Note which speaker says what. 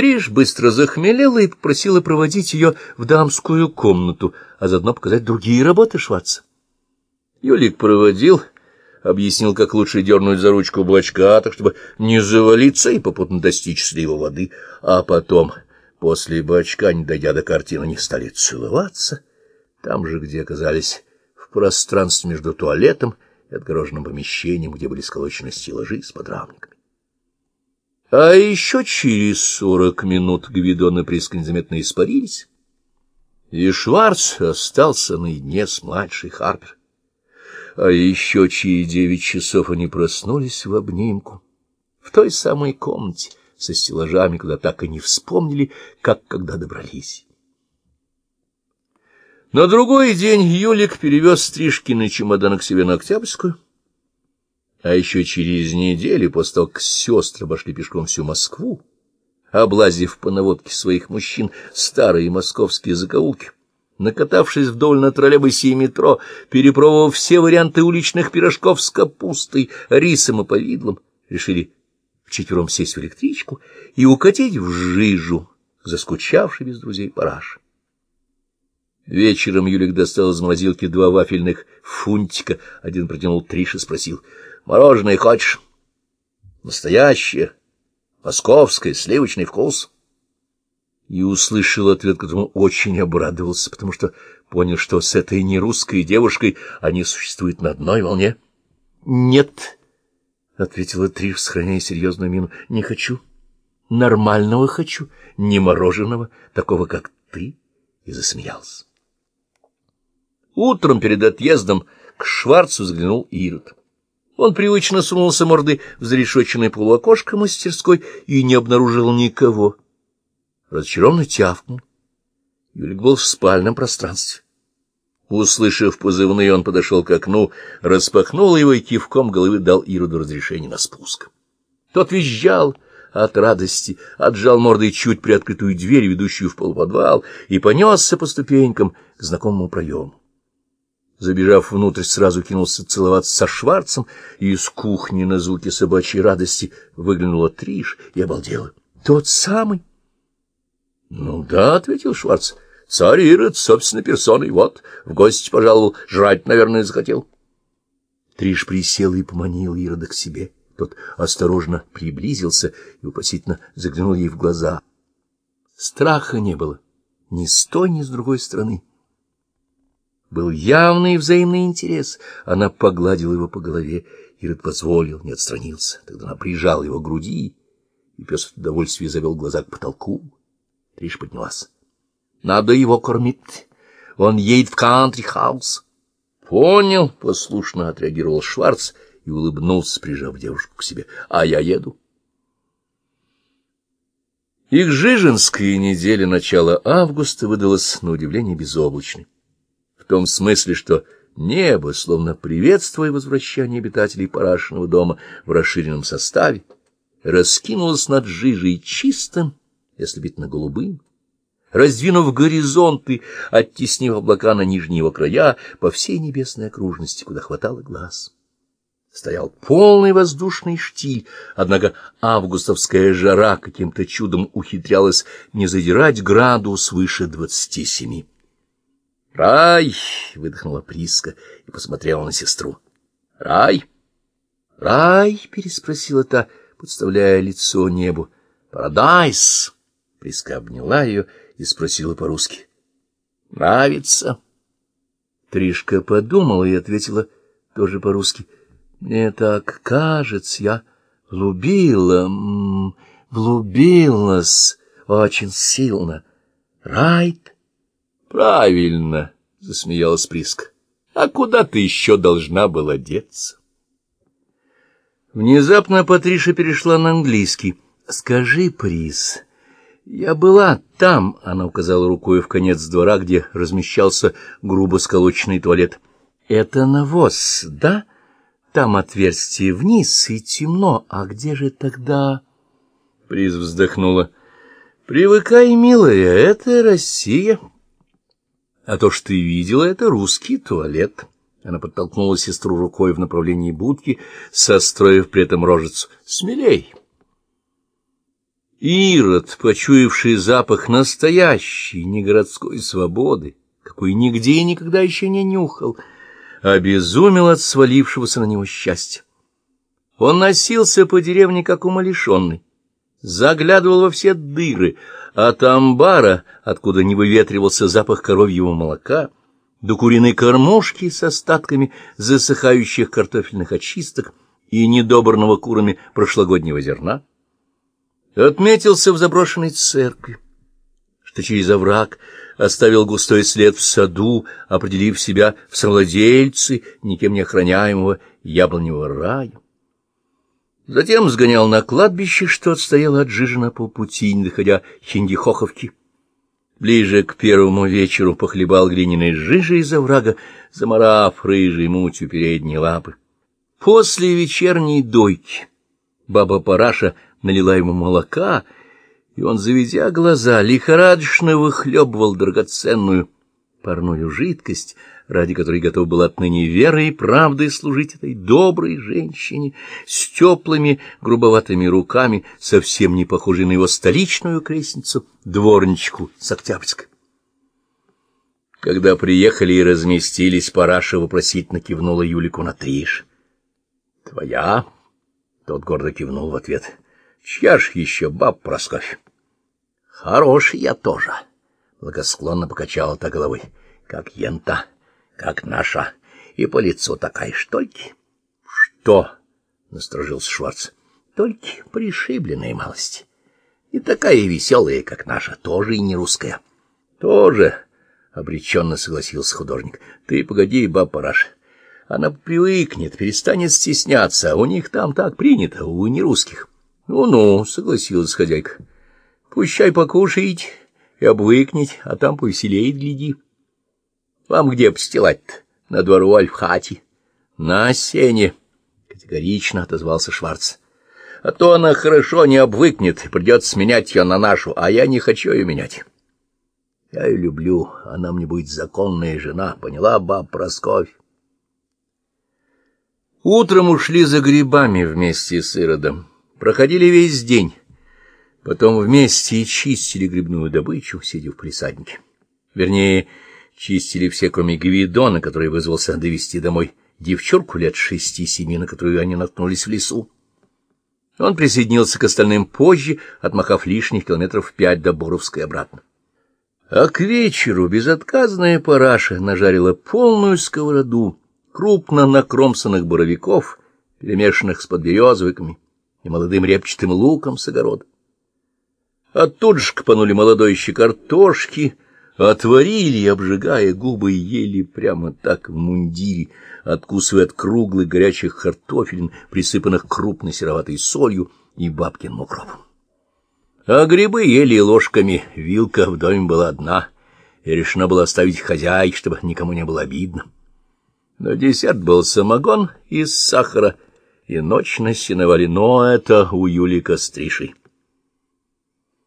Speaker 1: Триш быстро захмелела и попросила проводить ее в дамскую комнату, а заодно показать другие работы шваться. Юлик проводил, объяснил, как лучше дернуть за ручку блочка, так чтобы не завалиться и попутно достичь слива воды, а потом, после бачка, не дойдя до картины, они стали целоваться, там же, где оказались в пространстве между туалетом и отгороженным помещением, где были сколочены стеллажи с подрамниками. А еще через сорок минут Гвидон и Приска незаметно испарились, и Шварц остался наедине с младшей Харпер. А еще через девять часов они проснулись в обнимку, в той самой комнате со стеллажами, куда так и не вспомнили, как когда добрались. На другой день Юлик перевез Стрижкины чемоданы к себе на Октябрьскую, а еще через неделю, после того, как сестры обошли пешком всю Москву, облазив по наводке своих мужчин старые московские закоулки, накатавшись вдоль на троллейбусе и метро, перепробовав все варианты уличных пирожков с капустой, рисом и повидлом, решили вчетвером сесть в электричку и укатить в жижу, заскучавший без друзей параш. Вечером Юлик достал из морозилки два вафельных фунтика, один протянул Триш и спросил — Мороженое хочешь? Настоящее, московское, сливочный вкус. И услышал ответ, которому очень обрадовался, потому что понял, что с этой нерусской девушкой они существуют на одной волне. — Нет, — ответила Триш, сохраняя серьезную мину, — не хочу. Нормального хочу, не мороженого, такого, как ты, и засмеялся. Утром перед отъездом к Шварцу взглянул Ирод. Он привычно сунулся мордой в зарешоченное полуокошко мастерской и не обнаружил никого. Разочарованно тявкнул. Юлик был в спальном пространстве. Услышав позывные, он подошел к окну, распахнул его и кивком головы дал Ироду разрешение на спуск. Тот визжал от радости, отжал мордой чуть приоткрытую дверь, ведущую в полуподвал, и понесся по ступенькам к знакомому проему. Забежав внутрь, сразу кинулся целоваться со Шварцем, и из кухни на звуки собачьей радости выглянула Триш и обалдела. — Тот самый? — Ну да, — ответил Шварц. — Царь Ирод, собственно, персоной. Вот, в гости пожаловал, жрать, наверное, захотел. Триш присел и поманил Ирода к себе. Тот осторожно приблизился и вопросительно заглянул ей в глаза. Страха не было ни с той, ни с другой стороны. Был явный взаимный интерес. Она погладила его по голове. Ирод позволил, не отстранился. Тогда она прижала его к груди, и пес от удовольствия завел глаза к потолку. Триш поднялась. — Надо его кормить. Он едет в кантри-хаус. — Понял, — послушно отреагировал Шварц и улыбнулся, прижав девушку к себе. — А я еду. Их жиженская неделя начала августа выдалась, на удивление, безоблачной том смысле, что небо, словно приветствуя возвращение обитателей Парашиного дома в расширенном составе, раскинулось над жижей чистым, если быть на голубым, раздвинув горизонты, оттеснив облака на нижние его края по всей небесной окружности, куда хватало глаз. Стоял полный воздушный штиль, однако августовская жара каким-то чудом ухитрялась не задирать градус выше двадцати семи. «Рай!» — выдохнула Приска и посмотрела на сестру. «Рай!» «Рай!» — переспросила та, подставляя лицо небу. «Парадайс!» — Приска обняла ее и спросила по-русски. «Нравится?» Тришка подумала и ответила тоже по-русски. «Мне так кажется, я влюбила, влюбилась очень сильно. Райт?» Правильно, — засмеялась Приска. А куда ты еще должна была деться? Внезапно Патриша перешла на английский. «Скажи, Прис, я была там», — она указала рукой в конец двора, где размещался грубо сколоченный туалет. «Это навоз, да? Там отверстие вниз и темно. А где же тогда...» Приз вздохнула. «Привыкай, милая, это Россия». А то, что ты видела, это русский туалет. Она подтолкнула сестру рукой в направлении будки, состроив при этом рожицу. Смелей. Ирод, почуявший запах настоящей негородской свободы, какой нигде и никогда еще не нюхал, обезумел от свалившегося на него счастья. Он носился по деревне, как умалишенный, заглядывал во все дыры, от амбара, откуда не выветривался запах коровьего молока, до куриной кормушки с остатками засыхающих картофельных очисток и недобранного курами прошлогоднего зерна, Отметился в заброшенной церкви, что через овраг оставил густой след в саду, определив себя в совладельцы никем не охраняемого яблоневого рая. Затем сгонял на кладбище, что отстояло от Жижина по пути, не доходя Хиндихоховки. Ближе к первому вечеру похлебал глиняной жижи из оврага, заморав рыжей мутью передние лапы. После вечерней дойки баба Параша — налила ему молока, и он, заведя глаза, лихорадочно выхлебывал драгоценную парную жидкость, ради которой готов был отныне верой и правдой служить этой доброй женщине с теплыми грубоватыми руками, совсем не похожей на его столичную крестницу, дворничку с Октябрьской. Когда приехали и разместились, Параша вопросительно кивнула Юлику на триш. — Твоя? — тот гордо кивнул в ответ. Чья ж еще баб Просковь? Хорош я тоже, благосклонно покачала та головой, как ента, как наша, и по лицу такая ж только. Что? насторожился Шварц. Только пришибленная малость. И такая веселая, как наша, тоже и не русская. Тоже, обреченно согласился художник. Ты погоди, баб Параш. Она привыкнет, перестанет стесняться, у них там так принято, у нерусских. Ну-ну, согласилась хозяйка. Пущай покушает и обвыкнет, а там повеселеет, гляди. Вам где постилать-то? На двору аль в хате? На сене, категорично отозвался Шварц. А то она хорошо не обвыкнет, придется менять ее на нашу, а я не хочу ее менять. Я ее люблю, она мне будет законная жена, поняла, баб Просковь? Утром ушли за грибами вместе с Иродом. Проходили весь день. Потом вместе и чистили грибную добычу, сидя в присаднике. Вернее, чистили все, кроме Гвидона, который вызвался довести домой девчурку лет шести-семи, на которую они наткнулись в лесу. Он присоединился к остальным позже, отмахав лишних километров пять до Боровской обратно. А к вечеру безотказная параша нажарила полную сковороду крупно накромсанных боровиков, перемешанных с подберезовиками, и молодым репчатым луком с огорода. Оттуда же кпанули молодой еще картошки, отварили, обжигая губы, ели прямо так в мундире, откусывая от круглых горячих картофелин, присыпанных крупной сероватой солью и бабкиным укропом. А грибы ели ложками, вилка в доме была одна, и решено было оставить хозяйке, чтобы никому не было обидно. На десерт был самогон из сахара — и ночь на сеновале, но это у Юли Костришей.